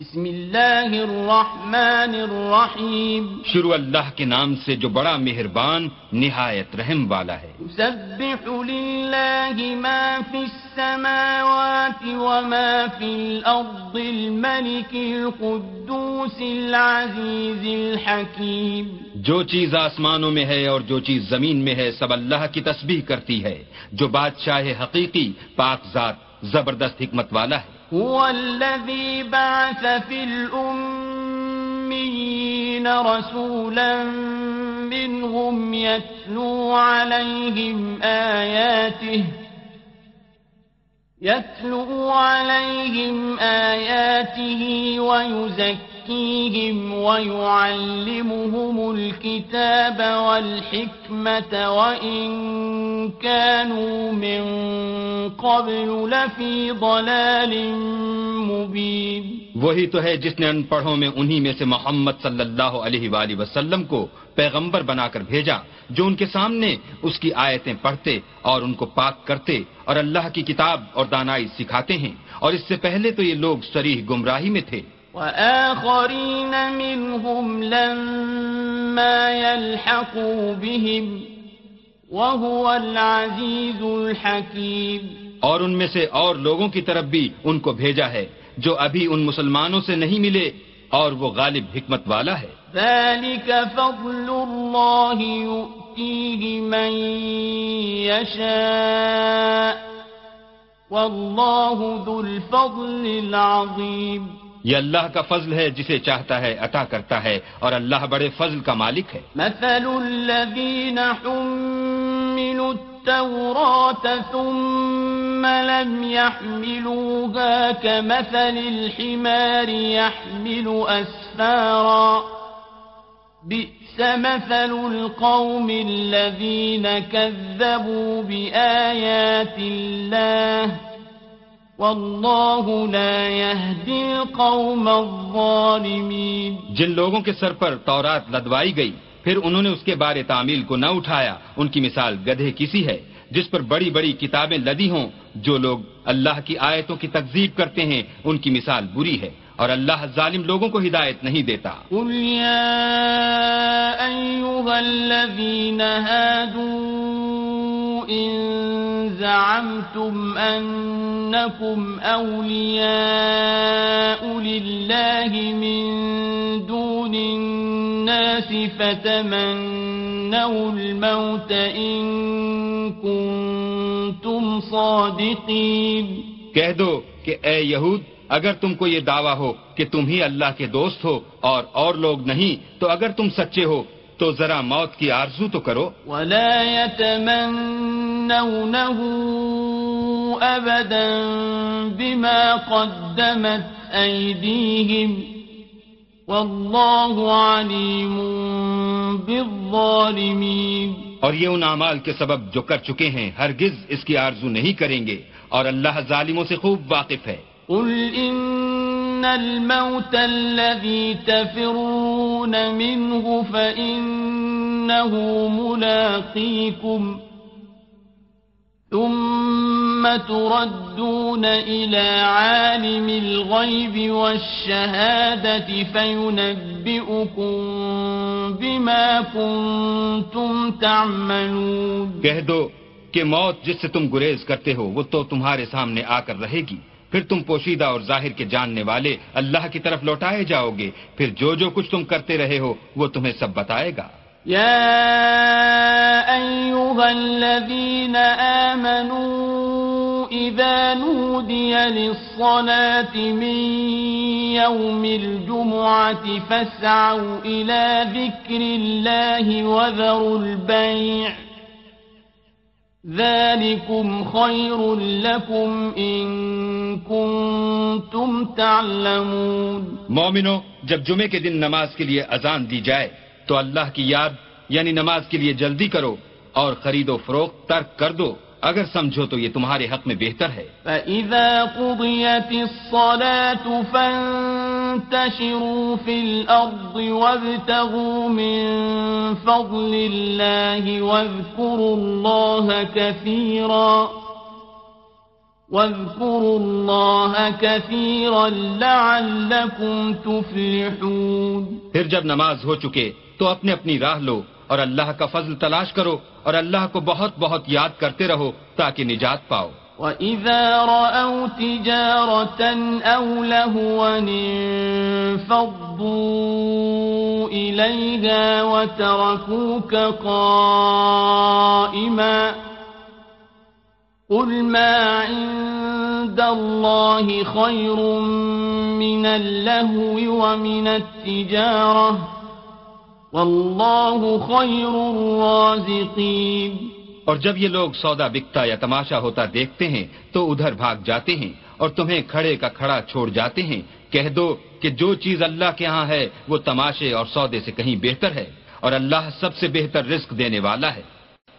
بسم اللہ الرحمن الرحیم۔ شروع اللہ کے نام سے جو بڑا مہربان نہایت رحم والا ہے۔ يسبح لله ما في السماوات وما في الأرض الملك القدوس العزيز الحكيم جو چیز آسمانوں میں ہے اور جو چیز زمین میں ہے سب اللہ کی تسبیح کرتی ہے۔ جو بادشاہ حقیقی پاک ذات زبردست حکمت والا ہے۔ هو الذي بعث في الأميين رسولا منهم يتلو عليهم آياته، يتلو عليهم آياته ويزكيهم ويعلمهم الكتاب والحكمة، وإن كانوا من قبل لفي ضلال مبين. وہی تو ہے جس نے ان پڑھوں میں انہی میں سے محمد صلی اللہ علیہ وآلہ وسلم کو پیغمبر بنا کر بھیجا جو ان کے سامنے اس کی آیتیں پڑھتے اور ان کو پاک کرتے اور اللہ کی کتاب اور دانائی سکھاتے ہیں۔ اور اس سے پہلے تو یہ لوگ سریح گمراہی میں تھے۔ وآخرين منهم لما يلحقوا بهم وهو العزيز الحكيم۔ اور ان میں سے اور لوگوں کی طرف بھی ان کو بھیجا ہے جو ابھی ان مسلمانوں سے نہیں ملے اور وہ غالب حکمت والا ہے۔ ذلك فضل الله يؤتيه من يشاء۔ والله ذو الفضل العظيم۔ یہ اللہ کا فضل ہے جسے چاہتا ہے، عطا کرتا ہے، اور اللہ بڑے فضل کا مالک ہے۔ مثل الذين حملوا التوراة ثم لم يحملوها كمثل الحمار يحمل أسفارا. بئس مثل القوم الذين كذبوا بآيات الله. والله لا يهدي القوم الظالمين جن لوگوں کے سر پر تورات لدوائی گئی پھر انہوں نے اس کے بارے تعمیل کو نہ اٹھایا۔ ان کی مثال گدھے کسی ہے جس پر بڑی بڑی کتابیں لدی ہوں۔ جو لوگ اللہ کی آیتوں کی تکذیب کرتے ہیں ان کی مثال بری ہے۔ اور اللہ ظالم لوگوں کو ہدایت نہیں دیتا۔ قل أيها الذين هادوا إن زعمتم أنكم أولياء لله من دون الناس فتمنوا الموت إن كنتم صادقين. کہہ دو کہ اے یہود، اگر تم کو یہ دعویٰ ہو کہ تم ہی اللہ کے دوست ہو اور اور لوگ نہیں، تو اگر تم سچے ہو تو ذرا موت کی آرزو تو کرو۔ ولا يتمنونه أبدا بما قدمت أيديهم والله عليم بالظالمين اور یہ ان اعمال کے سبب جو کر چکے ہیں ہرگز اس کی آرزو نہیں کریں گے۔ اور اللہ ظالموں سے خوب واقف ہے۔ قل إن الموت الذي تفرون منه فإنه ملاقيكم ثم تردون إلى عالم الغيب والشهادة فينبئكم بما كنتم تعملون کہہ دو کہ موت جس سے تم گریز کرتے ہو، وہ تو تمہارے سامنے آ کر رہے گی۔ پھر تم پوشیدہ اور ظاہر کے جاننے والے اللہ کی طرف لوٹائے جاؤ گے۔ پھر جو جو کچھ تم کرتے رہے ہو، وہ تمہیں سب بتائے گا۔ يا أيها الذين آمنوا إذا نودي للصلاة من يوم الجمعة فاسعوا إلى ذكر الله وذروا البيع ذلكم خير لكم إن كنتم تعلمون. مومنو جب جمعے کے دن نماز کے لیے اذان دی جائے تو اللہ کی یاد یعنی نماز کے لیے جلدی کرو اور خرید و فروخت ترک کر دو۔ اگر سمجھو تو یہ تمہارے حق میں بہتر ہے۔ فإذا قضيت الصلاة فانتشروا في الأرض وابتغوا من فضل الله واذكروا الله كثيرا۔ واذكروا الله كثيرا لعلكم تفلحون. پھر جب نماز ہو چکے تو اپنے اپنی راہ لو اور اللہ کا فضل تلاش کرو اور اللہ کو بہت بہت یاد کرتے رہو تاکہ نجات پاؤ۔ وَإِذَا رَأَوْا تِجَارَةً أَوْ لَهُوًا انفضوا إِلَيْهَا وَتَرَكُوكَ قَائِمًا قُلْ مَا عِندَ اللَّهِ خَيْرٌ مِّنَ اللَّهْوِ وَمِنَ التِّجَارَةِ وَاللَّهُ خَيْرُ الرَّازِقِينَ اور جب یہ لوگ سودا بکتا یا تماشا ہوتا دیکھتے ہیں تو ادھر بھاگ جاتے ہیں اور تمہیں کھڑے کا کھڑا چھوڑ جاتے ہیں۔ کہہ دو کہ جو چیز اللہ کے ہاں ہے وہ تماشے اور سودے سے کہیں بہتر ہے اور اللہ سب سے بہتر رزق دینے والا ہے۔